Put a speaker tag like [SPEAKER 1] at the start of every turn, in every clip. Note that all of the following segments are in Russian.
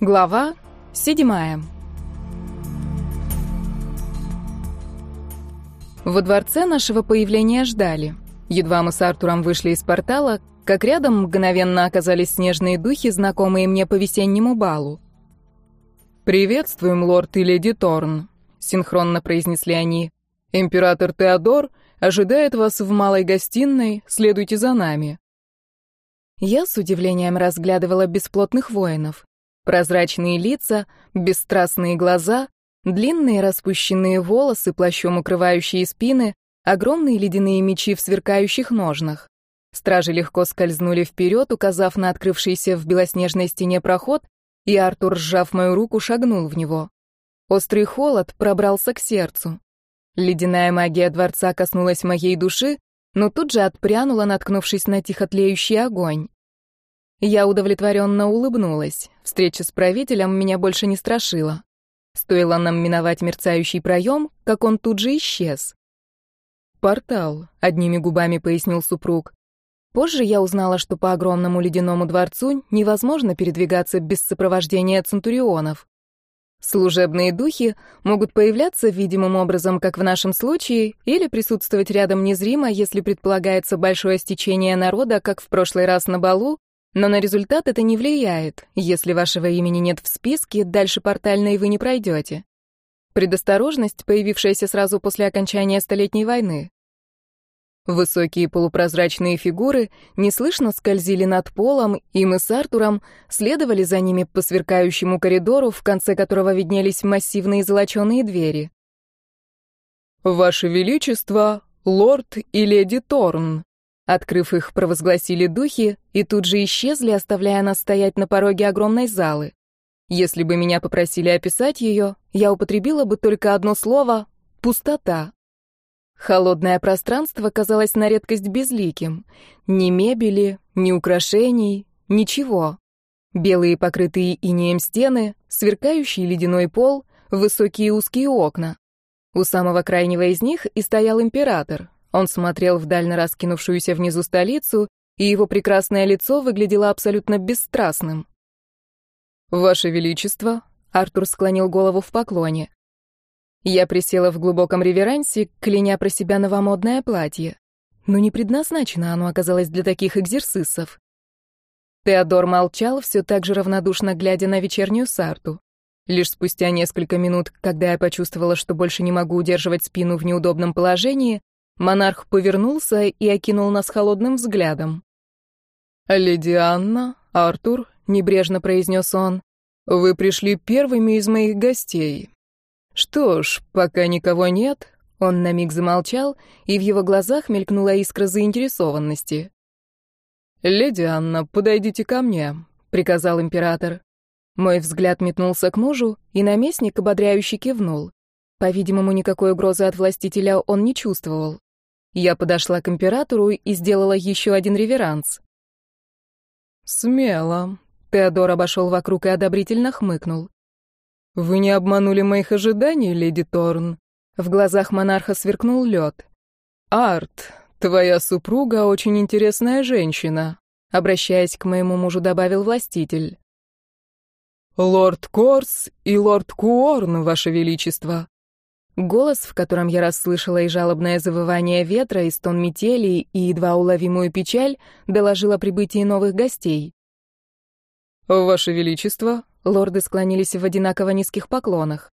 [SPEAKER 1] Глава седьмая. Во дворце нашего появления ждали. Едва мы с Артуром вышли из портала, как рядом мгновенно оказались снежные духи, знакомые мне по весеннему балу.
[SPEAKER 2] «Приветствуем, лорд и леди Торн», — синхронно произнесли они. «Император Теодор ожидает вас в малой гостиной, следуйте за нами».
[SPEAKER 1] Я с удивлением разглядывала бесплотных воинов. Прозрачные лица, бесстрастные глаза, длинные распущенные волосы, плащом укрывающие спины, огромные ледяные мечи в сверкающих ножнах. Стражи легко скользнули вперед, указав на открывшийся в белоснежной стене проход, и Артур, сжав мою руку, шагнул в него. Острый холод пробрался к сердцу. Ледяная магия дворца коснулась моей души, но тут же отпрянула, наткнувшись на тихо тлеющий огонь. Я удовлетворенно улыбнулась. Встреча с правителем меня больше не страшила. Стоило нам миновать мерцающий проем, как он тут же исчез.
[SPEAKER 2] «Портал», — одними губами пояснил супруг.
[SPEAKER 1] Позже я узнала, что по огромному ледяному дворцу невозможно передвигаться без сопровождения центурионов. Служебные духи могут появляться видимым образом, как в нашем случае, или присутствовать рядом незримо, если предполагается большое стечение народа, как в прошлый раз на балу, но на результат это не влияет. Если вашего имени нет в списке, дальше портальной вы не пройдете. Предосторожность, появившаяся сразу после окончания Столетней войны. Высокие полупрозрачные фигуры неслышно скользили над полом, и мы с Артуром следовали за ними по сверкающему коридору, в конце которого виднелись массивные золоченые двери.
[SPEAKER 2] «Ваше Величество, лорд и леди Торн», Открыв их, провозгласили духи и тут же исчезли, оставляя нас стоять на пороге огромной залы. Если бы меня попросили описать ее, я употребила бы только одно слово — пустота. Холодное пространство казалось на редкость безликим. Ни мебели, ни украшений, ничего. Белые покрытые инеем стены, сверкающий ледяной пол, высокие узкие окна. У самого крайнего из них и стоял император, он смотрел вдаль на раскинувшуюся внизу столицу, и его прекрасное лицо выглядело абсолютно бесстрастным. «Ваше Величество», — Артур склонил голову в поклоне.
[SPEAKER 1] Я присела в глубоком реверансе, кляня про себя новомодное платье. Но не предназначено оно оказалось для таких экзерсисов. Теодор молчал, все так же равнодушно глядя на вечернюю сарту. Лишь спустя несколько минут, когда я почувствовала, что больше не могу удерживать спину в неудобном положении, Монарх повернулся и окинул нас холодным взглядом.
[SPEAKER 2] «Леди Анна, Артур», — небрежно произнес он, — «вы пришли первыми из моих гостей. Что ж, пока никого нет...» Он на миг замолчал, и в его глазах мелькнула искра заинтересованности. «Леди Анна, подойдите ко мне», — приказал император. Мой взгляд метнулся к мужу, и наместник ободряюще кивнул. По-видимому, никакой угрозы от властителя он не чувствовал. Я подошла к императору и сделала еще один реверанс. «Смело», — Теодор обошел вокруг и одобрительно хмыкнул. «Вы не обманули моих ожиданий, леди Торн?» В глазах монарха сверкнул лед. «Арт, твоя супруга очень интересная женщина», — обращаясь к моему мужу, добавил властитель. «Лорд Корс и лорд Куорн, ваше величество»,
[SPEAKER 1] Голос, в котором я расслышала и жалобное завывание ветра, и стон метели, и едва уловимую печаль, доложил о прибытии новых гостей.
[SPEAKER 2] «Ваше Величество!»
[SPEAKER 1] — лорды склонились в одинаково низких поклонах.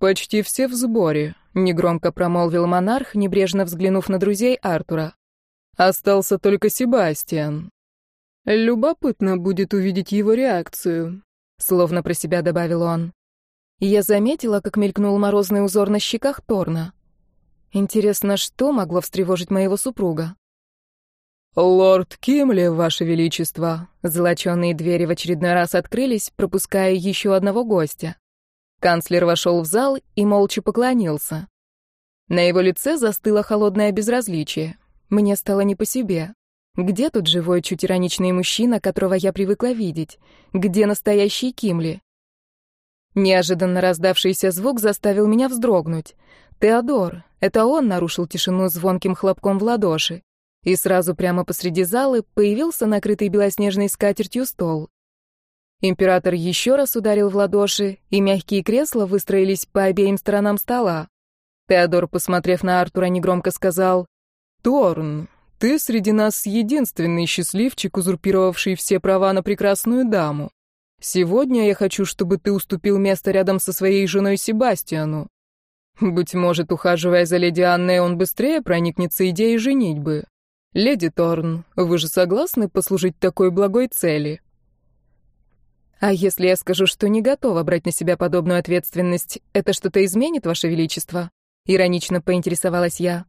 [SPEAKER 2] «Почти все в сборе», — негромко промолвил монарх, небрежно взглянув на друзей Артура. «Остался только Себастьян. Любопытно будет увидеть его реакцию», — словно про себя добавил он
[SPEAKER 1] я заметила, как мелькнул морозный узор на щеках Торна. Интересно, что могло встревожить моего супруга?
[SPEAKER 2] «Лорд Кимли, Ваше Величество!»
[SPEAKER 1] Золоченые двери в очередной раз открылись, пропуская еще одного гостя. Канцлер вошел в зал и молча поклонился. На его лице застыло холодное безразличие. Мне стало не по себе. Где тот живой, чуть ироничный мужчина, которого я привыкла видеть? Где настоящий Кимли? Неожиданно раздавшийся звук заставил меня вздрогнуть. Теодор. Это он нарушил тишину звонким хлопком в ладоши. И сразу прямо посреди залы появился накрытый белоснежной скатертью стол. Император еще раз ударил в ладоши, и мягкие кресла выстроились по обеим сторонам стола. Теодор, посмотрев на Артура, негромко сказал, «Торн, ты среди нас единственный счастливчик, узурпировавший все права на прекрасную даму. Сегодня я хочу, чтобы ты уступил место рядом со своей женой Себастьяну. Быть может, ухаживая за леди Анной, он быстрее проникнется идеей женитьбы. Леди Торн, вы же согласны послужить такой благой цели?» А если я скажу, что не готова брать на себя подобную ответственность, это что-то изменит, Ваше Величество? Иронично поинтересовалась я.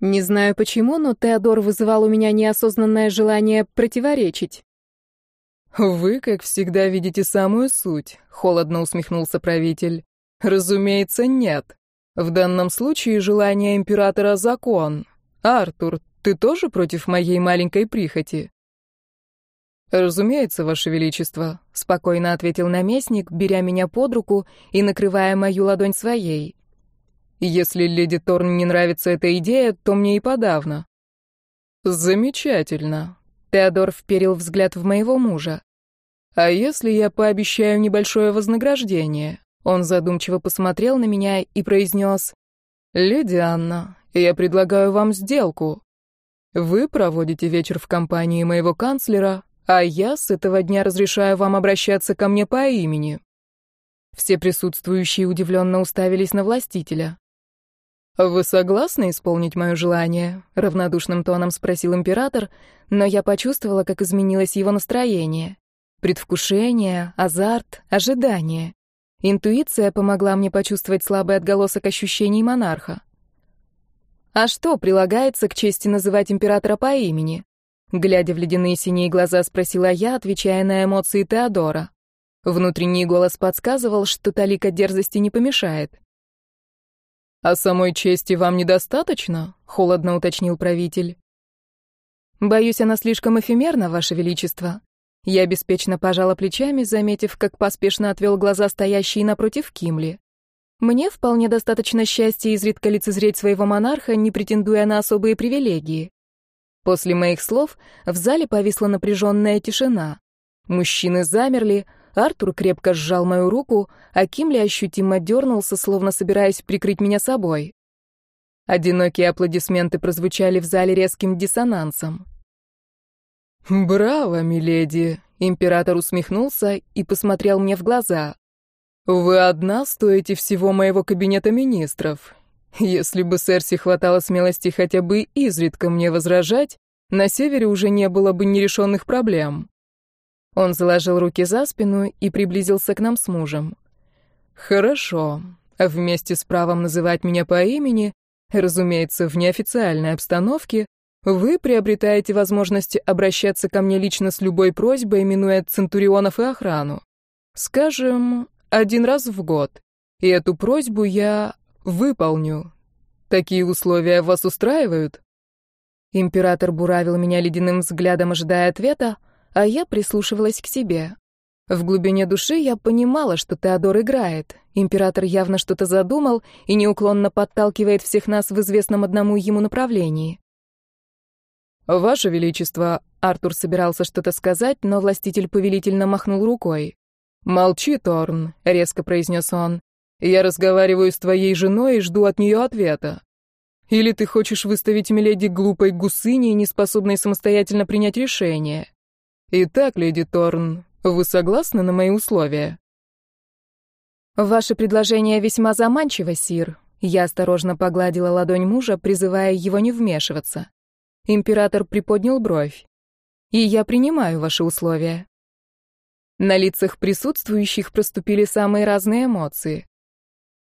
[SPEAKER 1] Не знаю почему, но Теодор вызывал у меня неосознанное желание противоречить.
[SPEAKER 2] «Вы, как всегда, видите самую суть», — холодно усмехнулся правитель. «Разумеется, нет. В данном случае желание императора — закон. Артур, ты тоже против моей маленькой прихоти?» «Разумеется, Ваше Величество», — спокойно ответил наместник, беря меня под руку и накрывая мою ладонь своей. «Если леди Торн не нравится эта идея, то мне и подавно». «Замечательно», — Теодор вперил взгляд в моего мужа. «А если я пообещаю небольшое вознаграждение?» Он задумчиво посмотрел на меня и произнес. «Леди Анна, я предлагаю вам сделку. Вы проводите вечер в компании моего канцлера, а я с этого дня разрешаю вам обращаться ко мне по имени». Все присутствующие удивленно уставились на властителя. «Вы согласны исполнить мое желание?» — равнодушным тоном спросил император, но я почувствовала, как изменилось его настроение. Предвкушение, азарт, ожидание. Интуиция помогла мне почувствовать слабый отголосок ощущений монарха. «А что прилагается к чести называть императора по имени?» Глядя в ледяные синие глаза, спросила я, отвечая на эмоции Теодора. Внутренний голос подсказывал, что талика дерзости не помешает. «А самой чести вам недостаточно?» — холодно уточнил правитель. «Боюсь, она слишком эфемерна, Ваше Величество». Я беспечно пожала плечами, заметив, как поспешно отвел глаза стоящий напротив Кимли. Мне вполне достаточно счастья изредка лицезреть своего монарха, не претендуя на особые привилегии. После моих слов в зале повисла напряженная тишина. Мужчины замерли, Артур крепко сжал мою руку, а Кимли ощутимо дернулся, словно собираясь прикрыть меня собой. Одинокие аплодисменты прозвучали в зале резким диссонансом. «Браво, миледи!» — император усмехнулся и посмотрел мне в глаза. «Вы одна стоите всего моего кабинета министров. Если бы Серси хватало смелости хотя бы изредка мне возражать, на севере уже не было бы нерешенных проблем.
[SPEAKER 1] Он заложил руки за спину и приблизился к нам с мужем.
[SPEAKER 2] «Хорошо. Вместе с правом называть меня по имени, разумеется, в неофициальной обстановке, вы приобретаете возможность обращаться ко мне лично с любой просьбой, минуя центурионов и охрану. Скажем, один раз в год. И эту просьбу я Выполню. Такие условия вас устраивают?
[SPEAKER 1] Император буравил меня ледяным взглядом, ожидая ответа, а я прислушивалась к себе. В глубине души я понимала, что Теодор играет. Император явно что-то задумал и неуклонно подталкивает всех нас в известном одному ему направлении.
[SPEAKER 2] «Ваше Величество», — Артур собирался что-то сказать, но властитель повелительно махнул рукой. «Молчи, Торн», — резко произнес он. Я разговариваю с твоей женой и жду от нее ответа. Или ты хочешь выставить Миледи глупой гусыней, неспособной самостоятельно принять решение? Итак, леди Торн, вы согласны на мои условия?
[SPEAKER 1] Ваше предложение весьма заманчиво, сир. Я осторожно погладила ладонь мужа, призывая его не вмешиваться. Император приподнял бровь. И я принимаю ваши условия. На лицах присутствующих проступили самые разные эмоции.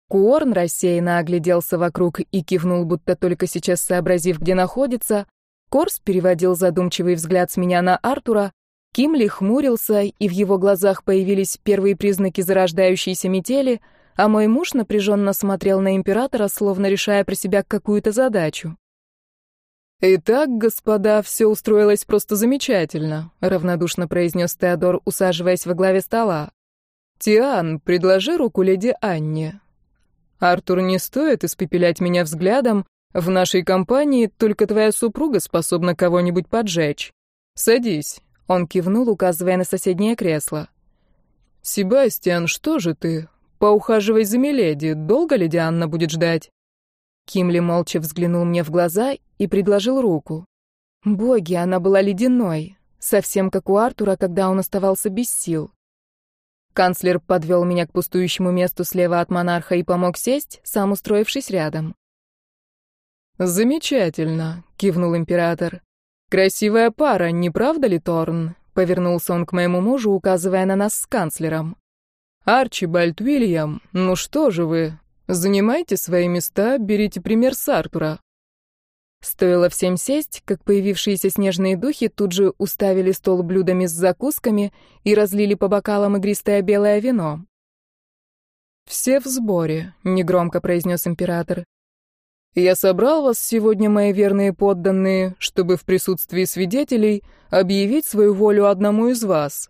[SPEAKER 1] Куорн рассеянно огляделся вокруг и кивнул, будто только сейчас сообразив, где находится. Корс переводил задумчивый взгляд с меня на Артура. Кимли хмурился, и в его глазах появились первые признаки зарождающейся метели, а мой муж напряженно смотрел на императора, словно решая про себя какую-то задачу.
[SPEAKER 2] «Итак, господа, все устроилось просто замечательно», — равнодушно произнес Теодор, усаживаясь во главе стола. «Тиан, предложи руку леди Анне. Артур, не стоит испепелять меня взглядом. В нашей компании только твоя супруга способна кого-нибудь поджечь. Садись. Он кивнул, указывая на соседнее кресло. «Себастьян, что же ты? Поухаживай за Миледи. Долго ли Дианна будет ждать?»
[SPEAKER 1] Кимли молча взглянул мне в глаза и предложил руку. Боги, она была ледяной, совсем как у Артура, когда он оставался без сил. Канцлер подвел меня к пустующему месту слева от монарха и помог сесть, сам устроившись рядом.
[SPEAKER 2] «Замечательно», — кивнул император. «Красивая пара, не правда ли, Торн?» — повернулся он к моему мужу, указывая на нас с канцлером. «Арчибальд Уильям, ну что же вы? Занимайте свои места, берите пример с Артура».
[SPEAKER 1] Стоило всем сесть, как появившиеся снежные духи тут же уставили стол блюдами с закусками и разлили по бокалам игристое белое вино.
[SPEAKER 2] «Все в сборе», — негромко произнес император. «Я собрал вас сегодня, мои верные подданные, чтобы в присутствии свидетелей объявить свою волю одному из вас.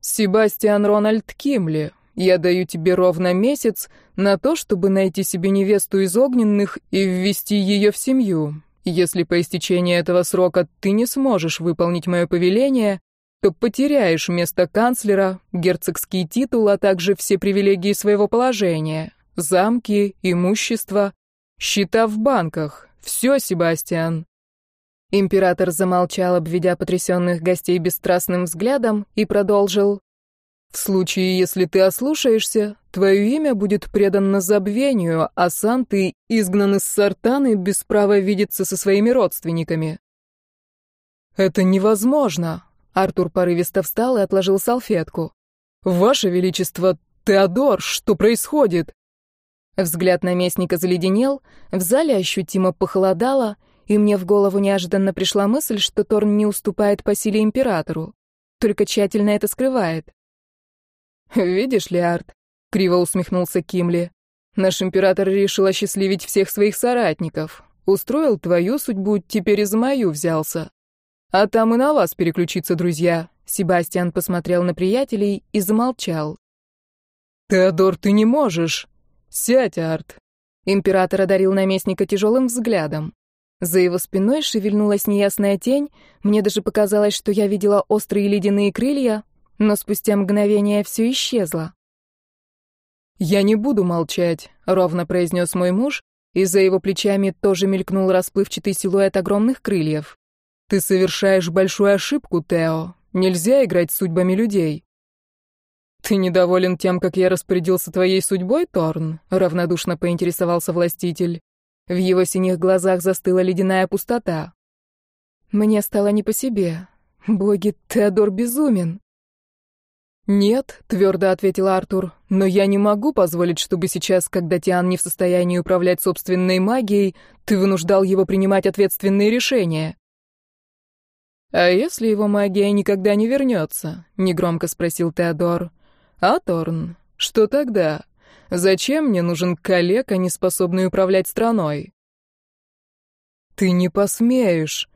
[SPEAKER 2] Себастьян Рональд Кимли, я даю тебе ровно месяц на то, чтобы найти себе невесту из огненных и ввести ее в семью. Если по истечении этого срока ты не сможешь выполнить мое повеление, то потеряешь место канцлера, герцогский титул, а также все привилегии своего положения, замки, имущество, счета в банках. Все, Себастьян. Император замолчал, обведя потрясенных гостей бесстрастным взглядом, и продолжил. В случае, если ты ослушаешься, твое имя будет предано забвению, а сам ты изгнан из Сартаны без права видеться со своими родственниками. Это невозможно. Артур порывисто встал и отложил салфетку. Ваше величество, Теодор, что происходит?
[SPEAKER 1] Взгляд наместника заледенел, в зале ощутимо похолодало, и мне в голову неожиданно пришла мысль, что Торн не уступает по силе императору, только тщательно это скрывает.
[SPEAKER 2] «Видишь ли, Арт?» — криво усмехнулся Кимли. «Наш император решил осчастливить всех своих соратников. Устроил твою судьбу, теперь и за мою взялся. А там и на вас переключиться, друзья».
[SPEAKER 1] Себастьян посмотрел на приятелей и замолчал.
[SPEAKER 2] «Теодор, ты не можешь! Сядь, Арт!»
[SPEAKER 1] Император одарил наместника тяжелым взглядом. За его спиной шевельнулась неясная тень, мне даже показалось, что я видела острые ледяные крылья, но спустя мгновение все исчезло.
[SPEAKER 2] «Я не буду молчать», — ровно произнес мой муж, и за его плечами тоже мелькнул расплывчатый силуэт огромных крыльев. «Ты совершаешь большую ошибку, Тео. Нельзя играть с судьбами людей». «Ты недоволен тем, как я распорядился твоей судьбой, Торн?» — равнодушно поинтересовался властитель. В его синих глазах застыла ледяная пустота.
[SPEAKER 1] Мне стало не по себе. Боги, Теодор безумен.
[SPEAKER 2] «Нет», — твердо ответил Артур, — «но я не могу позволить, чтобы сейчас, когда Тиан не в состоянии управлять собственной магией, ты вынуждал его принимать ответственные решения». «А если его магия никогда не вернется?» — негромко спросил Теодор. «А, Торн, что тогда? Зачем мне нужен коллега, не способный управлять страной?» «Ты не посмеешь!»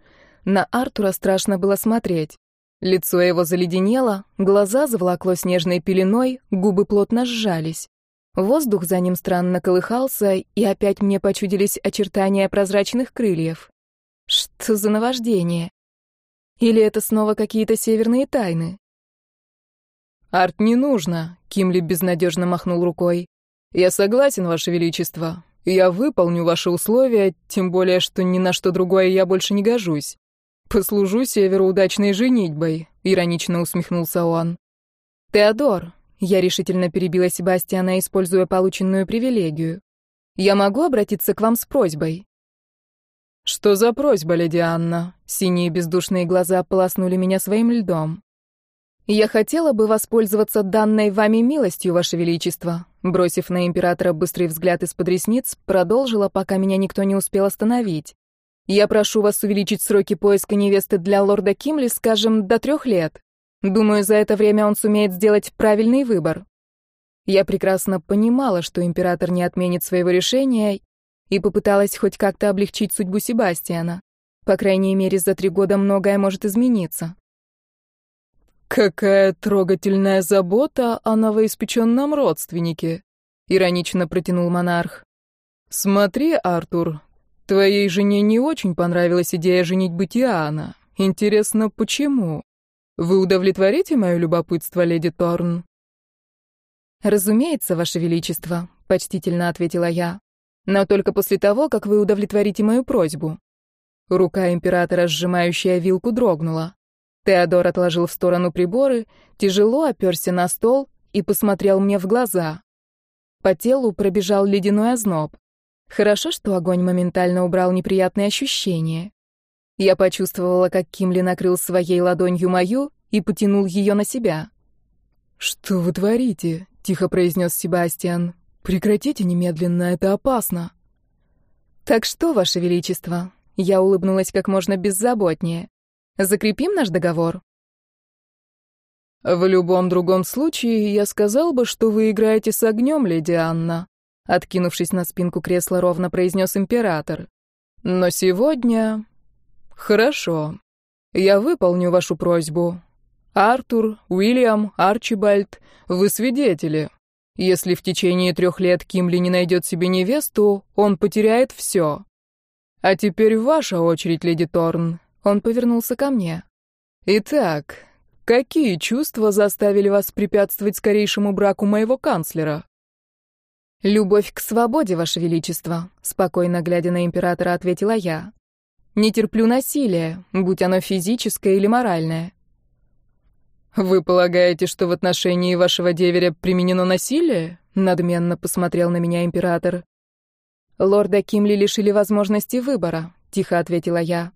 [SPEAKER 1] На Артура страшно было смотреть. Лицо его заледенело, глаза заволокло снежной пеленой, губы плотно сжались. Воздух за ним странно колыхался, и опять мне почудились очертания прозрачных крыльев. Что за наваждение? Или это снова какие-то северные тайны?
[SPEAKER 2] «Арт не нужно», — Кимли безнадежно махнул рукой. «Я согласен, Ваше Величество. Я выполню ваши условия, тем более, что ни на что другое я больше не гожусь. «Послужу Северу удачной женитьбой», — иронично усмехнулся он.
[SPEAKER 1] «Теодор», — я решительно перебила Себастьяна, используя полученную привилегию, «я могу обратиться к вам с просьбой?»
[SPEAKER 2] «Что за просьба, леди Анна?» Синие бездушные глаза полоснули меня своим льдом.
[SPEAKER 1] «Я хотела бы воспользоваться данной вами милостью, Ваше Величество», бросив на императора быстрый взгляд из-под ресниц, продолжила, пока меня никто не успел остановить. Я прошу вас увеличить сроки поиска невесты для лорда Кимли, скажем, до трех лет. Думаю, за это время он сумеет сделать правильный выбор. Я прекрасно понимала, что император не отменит своего решения, и попыталась хоть как-то облегчить судьбу Себастьяна. По крайней мере, за три года многое может измениться.
[SPEAKER 2] «Какая трогательная забота о новоиспеченном родственнике», — иронично протянул монарх. «Смотри, Артур, Твоей жене не очень понравилась идея женить Тиана. Интересно, почему? Вы удовлетворите мое любопытство, леди Торн?
[SPEAKER 1] «Разумеется, Ваше Величество», — почтительно ответила я. «Но только после того, как вы удовлетворите мою просьбу». Рука императора, сжимающая вилку, дрогнула. Теодор отложил в сторону приборы, тяжело оперся на стол и посмотрел мне в глаза. По телу пробежал ледяной озноб. Хорошо, что огонь моментально убрал неприятные ощущения. Я почувствовала, как Кимли накрыл своей ладонью мою и потянул ее на себя.
[SPEAKER 2] «Что вы творите?» — тихо произнес Себастьян. «Прекратите немедленно, это опасно».
[SPEAKER 1] «Так что, Ваше Величество?» Я улыбнулась как можно беззаботнее. «Закрепим наш договор?»
[SPEAKER 2] «В любом другом случае, я сказал бы, что вы играете с огнем, леди Анна», откинувшись на спинку кресла, ровно произнес император. «Но сегодня...» «Хорошо. Я выполню вашу просьбу. Артур, Уильям, Арчибальд, вы свидетели. Если в течение трех лет Кимли не найдет себе невесту, он потеряет все. А теперь ваша очередь, леди Торн. Он повернулся ко мне. Итак, какие чувства заставили вас препятствовать скорейшему браку моего канцлера?
[SPEAKER 1] Любовь к свободе, ваше величество, спокойно глядя на императора, ответила я. Не терплю насилия, будь оно физическое или моральное.
[SPEAKER 2] «Вы полагаете, что в отношении вашего деверя применено насилие?» — надменно посмотрел на меня император.
[SPEAKER 1] «Лорда Кимли лишили возможности выбора», — тихо ответила я.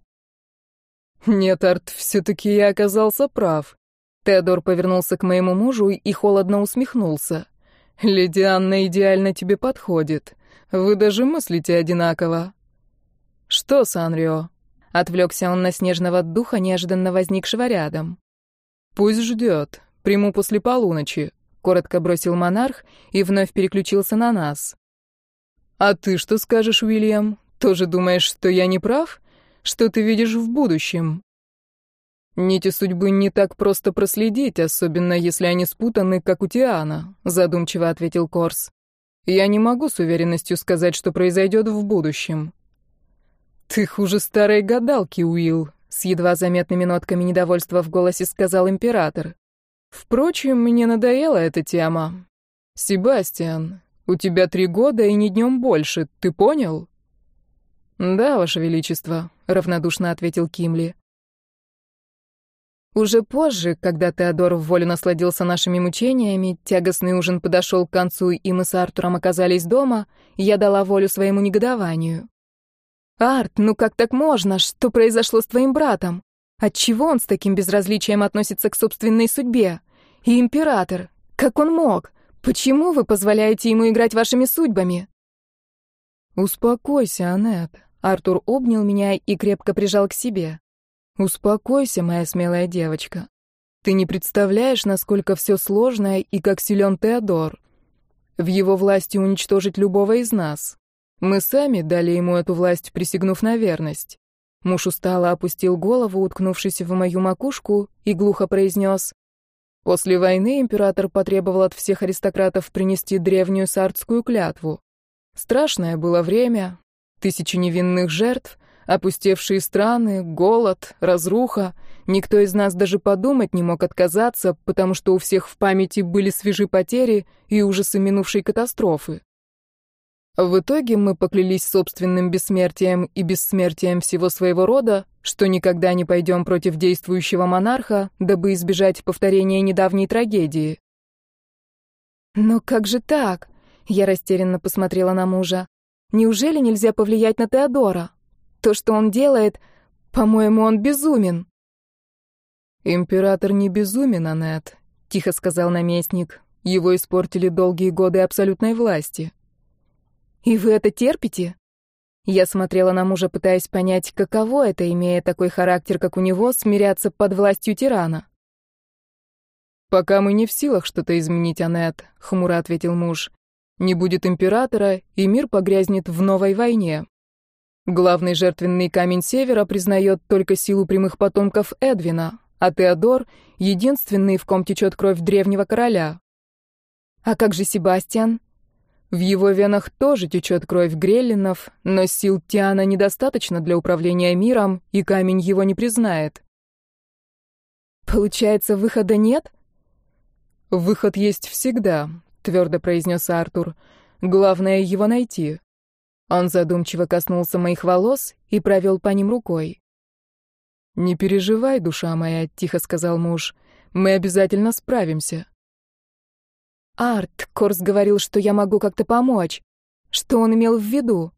[SPEAKER 2] «Нет, Арт, все-таки я оказался прав». Теодор повернулся к моему мужу и холодно усмехнулся. «Леди Анна идеально тебе подходит. Вы даже мыслите одинаково». «Что, Санрио?» — отвлекся он на снежного духа, неожиданно возникшего рядом. «Пусть ждет. Приму после полуночи», — коротко бросил монарх и вновь переключился на нас. «А ты что скажешь, Уильям? Тоже думаешь, что я не прав? Что ты видишь в будущем?» «Нити судьбы не так просто проследить, особенно если они спутаны, как у Тиана», — задумчиво ответил Корс. «Я не могу с уверенностью сказать, что произойдет в будущем». «Ты хуже старой гадалки, Уилл», с едва заметными нотками недовольства в голосе сказал император. Впрочем, мне надоела эта тема. Себастьян, у тебя три года и не днем больше, ты понял? Да, ваше величество, равнодушно ответил Кимли.
[SPEAKER 1] Уже позже, когда Теодор в волю насладился нашими мучениями, тягостный ужин подошел к концу, и мы с Артуром оказались дома, я дала волю своему негодованию. «Арт, ну как так можно? Что произошло с твоим братом? Отчего он с таким безразличием относится к собственной судьбе? И император, как он мог? Почему вы позволяете ему играть вашими судьбами?»
[SPEAKER 2] «Успокойся, Аннет». Артур обнял меня и крепко прижал к себе. «Успокойся, моя смелая девочка. Ты не представляешь, насколько все сложно и как силен Теодор. В его власти уничтожить любого из нас. Мы сами дали ему эту власть, присягнув на верность. Муж устало опустил голову, уткнувшись в мою макушку, и глухо произнес. После войны император потребовал от всех аристократов принести древнюю сардскую клятву. Страшное было время, тысячи невинных жертв, опустевшие страны, голод, разруха. Никто из нас даже подумать не мог отказаться, потому что у всех в памяти были свежи потери и ужасы минувшей катастрофы. В итоге мы поклялись собственным бессмертием и бессмертием всего своего рода, что никогда не пойдем против действующего монарха, дабы избежать повторения недавней трагедии.
[SPEAKER 1] «Но как же так?» — я растерянно посмотрела на мужа. «Неужели нельзя повлиять на Теодора? То, что он делает, по-моему, он безумен».
[SPEAKER 2] «Император не безумен, Аннет», — тихо сказал наместник. «Его испортили долгие годы абсолютной власти».
[SPEAKER 1] «И вы это терпите?» Я смотрела на мужа, пытаясь понять, каково это, имея такой характер, как у него, смиряться под властью тирана.
[SPEAKER 2] «Пока мы не в силах что-то изменить, Аннет», — хмуро ответил муж. «Не будет императора, и мир погрязнет в новой войне. Главный жертвенный камень Севера признает только силу прямых потомков Эдвина, а Теодор — единственный, в ком течет кровь древнего короля».
[SPEAKER 1] «А как же Себастьян?»
[SPEAKER 2] В его венах тоже течет кровь греллинов, но сил Тиана недостаточно для управления миром, и камень его не признает.
[SPEAKER 1] Получается, выхода нет?
[SPEAKER 2] Выход есть всегда. — твердо произнес Артур. «Главное его найти». Он задумчиво коснулся моих волос и провел по ним рукой. «Не переживай, душа моя», — тихо сказал муж. «Мы обязательно справимся».
[SPEAKER 1] «Арт, Корс говорил, что я могу как-то помочь. Что он имел в виду?»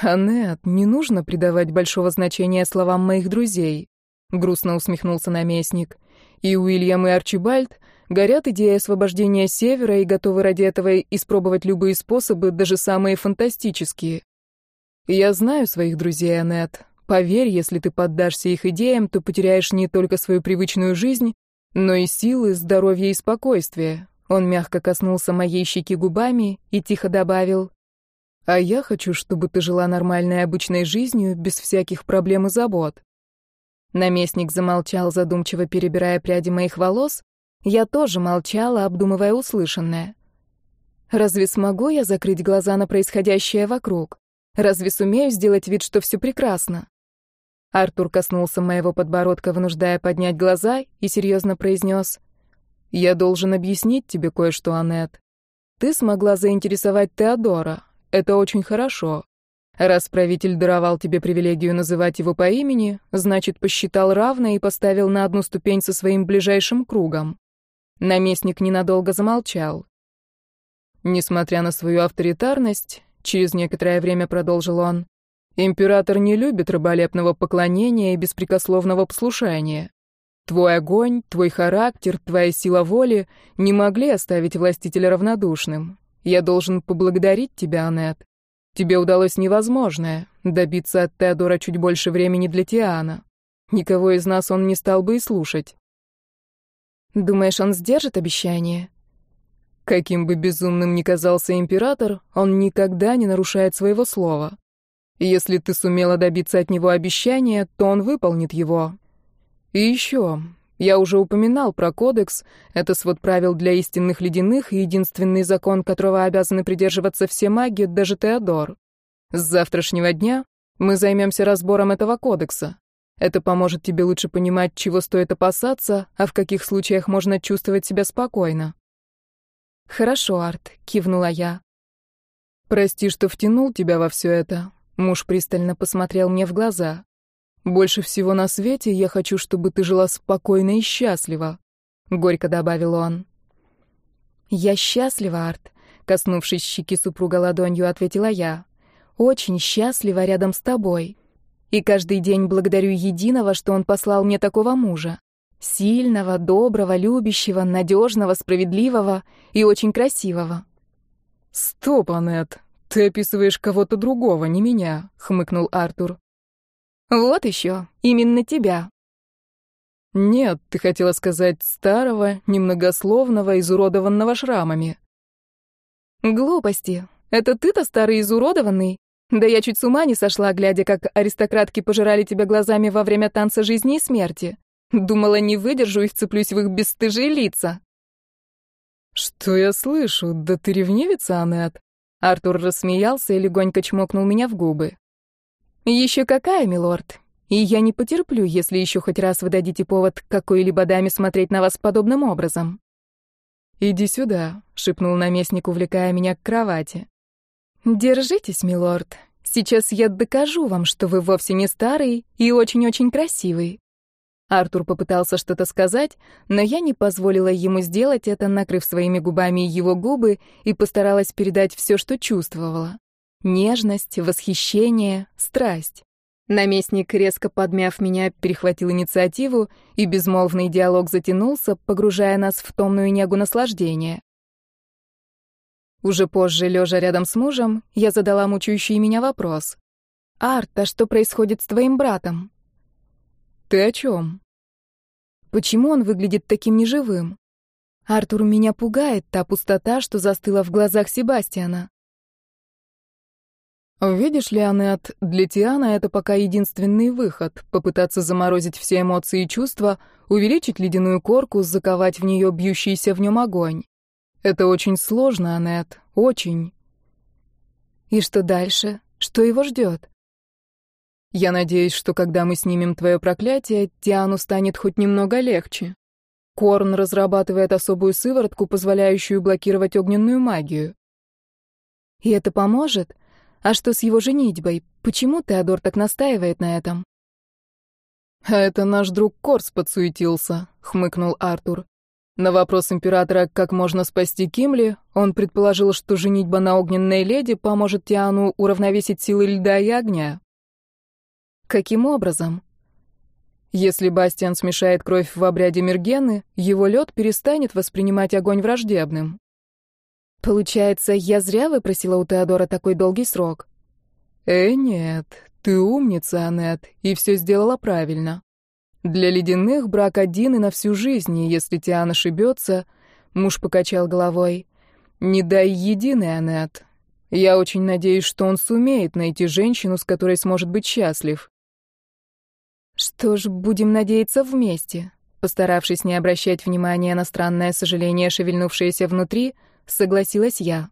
[SPEAKER 2] «Аннет, не нужно придавать большого значения словам моих друзей», — грустно усмехнулся наместник. «И Уильям, и Арчибальд горят идеей освобождения Севера и готовы ради этого испробовать любые способы, даже самые фантастические. Я знаю своих друзей, Аннет. Поверь, если ты поддашься их идеям, то потеряешь не только свою привычную жизнь, но и силы, здоровье и спокойствие. Он мягко коснулся моей щеки губами и тихо добавил: "А я хочу, чтобы ты жила нормальной обычной жизнью, без всяких проблем и забот". Наместник замолчал, задумчиво перебирая пряди моих волос. Я тоже молчала, обдумывая услышанное. Разве смогу я закрыть глаза на происходящее вокруг? Разве сумею сделать вид, что все прекрасно? Артур коснулся моего подбородка, вынуждая поднять глаза, и серьезно произнес: «Я должен объяснить тебе кое-что, Аннет. Ты смогла заинтересовать Теодора. Это очень хорошо. Раз правитель даровал тебе привилегию называть его по имени, значит, посчитал равно и поставил на одну ступень со своим ближайшим кругом». Наместник ненадолго замолчал. Несмотря на свою авторитарность, через некоторое время продолжил он, Император не любит раболепного поклонения и беспрекословного послушания. Твой огонь, твой характер, твоя сила воли не могли оставить властителя равнодушным. Я должен поблагодарить тебя, Аннет. Тебе удалось невозможное — добиться от Теодора чуть больше времени для Тиана. Никого из нас он не стал бы и слушать.
[SPEAKER 1] Думаешь, он сдержит обещание?
[SPEAKER 2] Каким бы безумным ни казался император, он никогда не нарушает своего слова. Если ты сумела добиться от него обещания, то он выполнит его. И еще, я уже упоминал про кодекс, это свод правил для истинных ледяных и единственный закон, которого обязаны придерживаться все маги, даже Теодор. С завтрашнего дня мы займемся разбором этого кодекса. Это поможет тебе лучше понимать, чего стоит опасаться, а в каких случаях можно чувствовать себя спокойно.
[SPEAKER 1] «Хорошо, Арт», — кивнула я.
[SPEAKER 2] «Прости, что втянул тебя во все это. Муж пристально посмотрел мне в глаза. «Больше всего на свете я хочу, чтобы ты жила спокойно и счастливо», — горько добавил он.
[SPEAKER 1] «Я счастлива, Арт», — коснувшись щеки супруга ладонью, ответила я. «Очень счастлива рядом с тобой. И каждый день благодарю Единого, что он послал мне такого мужа. Сильного, доброго, любящего, надежного, справедливого и очень красивого».
[SPEAKER 2] «Стоп, Аннет», «Ты описываешь кого-то другого, не меня», — хмыкнул Артур.
[SPEAKER 1] «Вот еще, именно тебя».
[SPEAKER 2] «Нет, ты хотела сказать старого, немногословного, изуродованного шрамами».
[SPEAKER 1] «Глупости. Это ты-то старый изуродованный? Да я чуть с ума не сошла, глядя, как аристократки пожирали тебя глазами во время танца жизни и смерти. Думала, не выдержу и вцеплюсь в их бесстыжие лица».
[SPEAKER 2] «Что я слышу? Да ты ревнивица, Аннет?» Артур рассмеялся и легонько чмокнул меня в губы.
[SPEAKER 1] «Еще какая, милорд? И я не потерплю, если еще хоть раз вы дадите повод какой-либо даме смотреть на вас подобным образом».
[SPEAKER 2] «Иди сюда», — шепнул наместник, увлекая меня к кровати.
[SPEAKER 1] «Держитесь, милорд. Сейчас я докажу вам, что вы вовсе не старый и очень-очень красивый.
[SPEAKER 2] Артур попытался что-то сказать, но я не позволила ему сделать это, накрыв своими губами его губы и постаралась передать все, что чувствовала. Нежность, восхищение, страсть. Наместник, резко подмяв меня, перехватил инициативу, и безмолвный диалог затянулся, погружая нас в томную негу наслаждения. Уже позже, лежа рядом с мужем, я задала мучающий меня вопрос.
[SPEAKER 1] «Арт, а что происходит с твоим братом?»
[SPEAKER 2] «Ты о чем?»
[SPEAKER 1] «Почему он выглядит таким неживым?» «Артур, меня пугает та пустота, что застыла в глазах Себастьяна».
[SPEAKER 2] «Видишь ли, Аннет, для Тиана это пока единственный выход — попытаться заморозить все эмоции и чувства, увеличить ледяную корку, заковать в нее бьющийся в нем огонь. Это очень сложно, Аннет, очень».
[SPEAKER 1] «И что дальше? Что его ждет?»
[SPEAKER 2] Я надеюсь, что когда мы снимем твое проклятие, Тиану станет хоть немного легче. Корн разрабатывает особую сыворотку, позволяющую блокировать огненную магию.
[SPEAKER 1] И это поможет? А что с его женитьбой? Почему Теодор так настаивает на этом?
[SPEAKER 2] «А это наш друг Корс подсуетился», — хмыкнул Артур. На вопрос императора, как можно спасти Кимли, он предположил, что женитьба на огненной леди поможет Тиану уравновесить силы льда и огня.
[SPEAKER 1] Каким образом?
[SPEAKER 2] Если Бастиан смешает кровь в обряде Мергены, его лед перестанет воспринимать огонь враждебным.
[SPEAKER 1] Получается, я зря выпросила у Теодора такой долгий срок?
[SPEAKER 2] Э, нет, ты умница, Аннет, и все сделала правильно. Для ледяных брак один и на всю жизнь, и если Тиан ошибется, муж покачал головой. Не дай единый, Аннет. Я очень надеюсь, что он сумеет найти женщину, с которой сможет быть счастлив.
[SPEAKER 1] Что ж, будем надеяться вместе. Постаравшись не обращать внимания на странное сожаление, шевельнувшееся внутри, согласилась я.